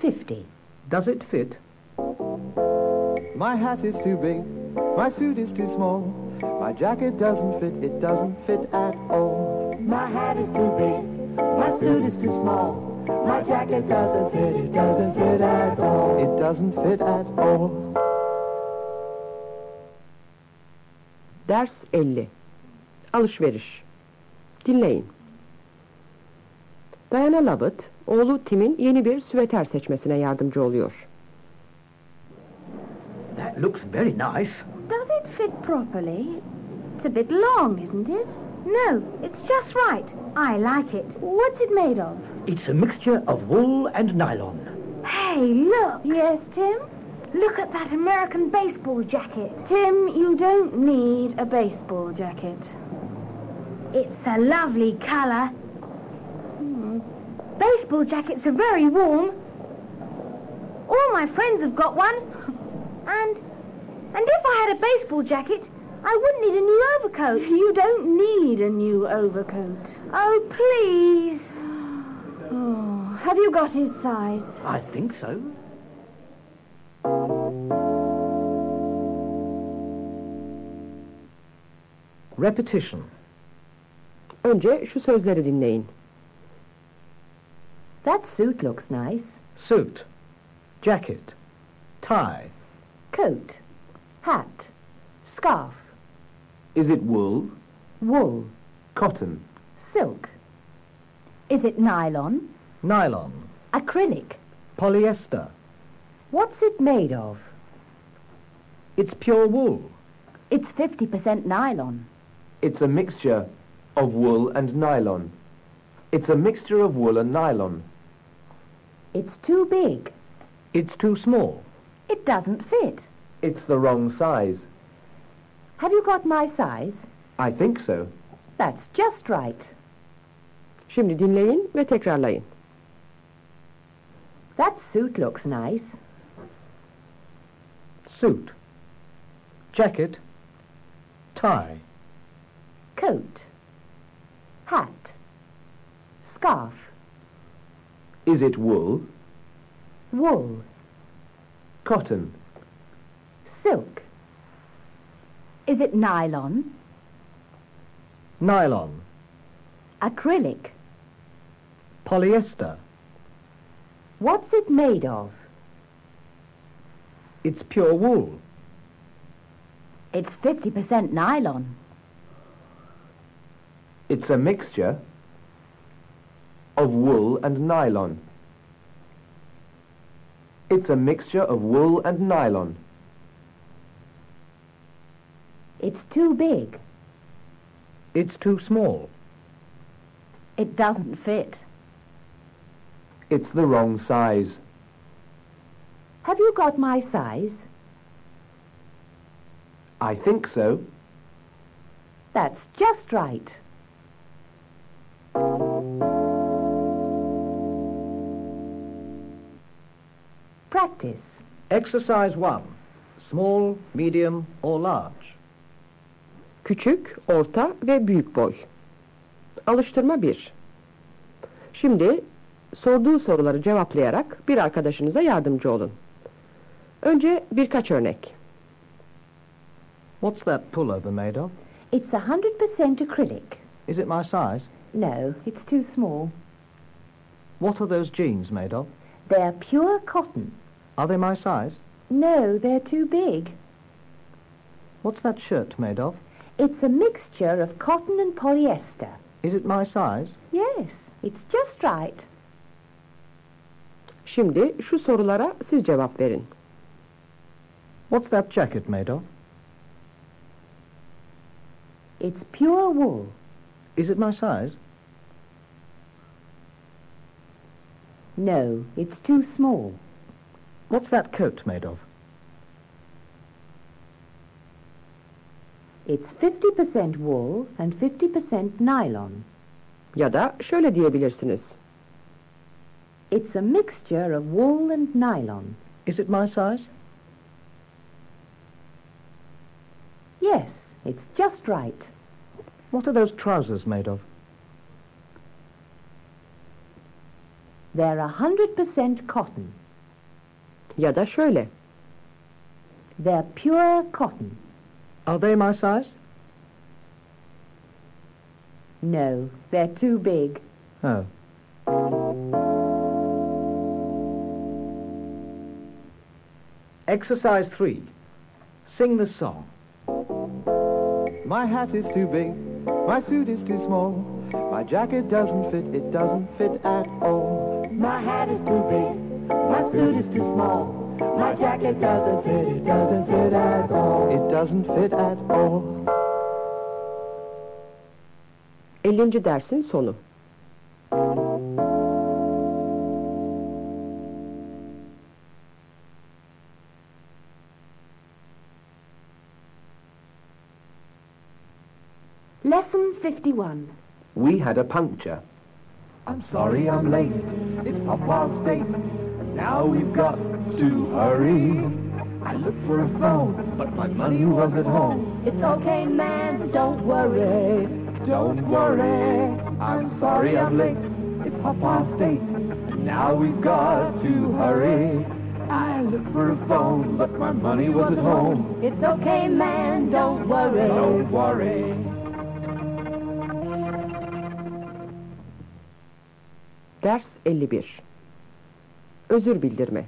fifty. Does it fit? My hat is too big, my suit is too small. My jacket doesn't fit, it doesn't fit at all. My hat is too big, my suit is too small. My jacket doesn't fit, it doesn't fit at all. It doesn't fit at all. Ders 50. Alışveriş. Dinleyin. Diana Lovett, oğlu Tim'in yeni bir süveter seçmesine yardımcı oluyor. That looks very nice. Does it fit properly? It's a bit long, isn't it? No, it's just right. I like it. What's it made of? It's a mixture of wool and nylon. Hey, look! Yes, Tim? Look at that American baseball jacket. Tim, you don't need a baseball jacket. It's a lovely colour. Baseball jackets are very warm. All my friends have got one. And and if I had a baseball jacket, I wouldn't need a new overcoat. You don't need a new overcoat. Oh, please. Oh, have you got his size? I think so. Repetition. Önce şu sözleri dinleyin. That suit looks nice. Suit. Jacket. Tie. Coat. Hat. Scarf. Is it wool? Wool. Cotton? Silk. Is it nylon? Nylon. Acrylic. Polyester. What's it made of? It's pure wool. It's 50% nylon. It's a mixture of wool and nylon. It's a mixture of wool and nylon. It's too big. It's too small. It doesn't fit. It's the wrong size. Have you got my size? I think so. That's just right. Şimdi dinleyin ve tekrarlayın. That suit looks nice. Suit. Jacket. Tie. Coat. Hat. Scarf. Is it wool? Wool. Cotton? Silk. Is it nylon? Nylon. Acrylic. Polyester. What's it made of? It's pure wool. It's 50% nylon. It's a mixture of wool and nylon. It's a mixture of wool and nylon. It's too big. It's too small. It doesn't fit. It's the wrong size. Have you got my size? I think so. That's just right. Practice. Exercise 1. Small, medium or large. Küçük, orta ve büyük boy. Alıştırma 1. Şimdi sorduğu soruları cevaplayarak bir arkadaşınıza yardımcı olun. Önce birkaç örnek. What's that pullover made of? It's a 100% acrylic. Is it my size? No, it's too small. What are those jeans made of? They're pure cotton. Are they my size? No, they're too big. What's that shirt made of? It's a mixture of cotton and polyester. Is it my size? Yes, it's just right. Şimdi şu sorulara siz cevap verin. What's that jacket made of? It's pure wool. Is it my size? No, it's too small. What's that coat made of? It's 50% wool and 50% nylon. Ya da şöyle diyebilirsiniz. It's a mixture of wool and nylon. Is it my size? Yes, it's just right. What are those trousers made of? They're a 100% cotton. Ya da şöyle. They're pure cotton. Are they my size? No, they're too big. Oh. Exercise 3. Sing the song. My hat is too big, my suit is too small, my jacket doesn't fit, it doesn't fit at all. My hat is too big, my suit is too small, my jacket doesn't fit, it doesn't fit at all. It doesn't fit at all. 50. dersin sonu. Lesson 51. We had a puncture. I'm sorry I'm late, it's half past eight, and now we've got to hurry. I looked for a phone, but my money was at home. It's okay, man, don't worry. Don't worry, I'm sorry I'm late, it's half past eight, now we've got to hurry. I looked for a phone, but my money was at home. It's okay, man, don't worry. Don't worry. Ders 51. Özür bildirme.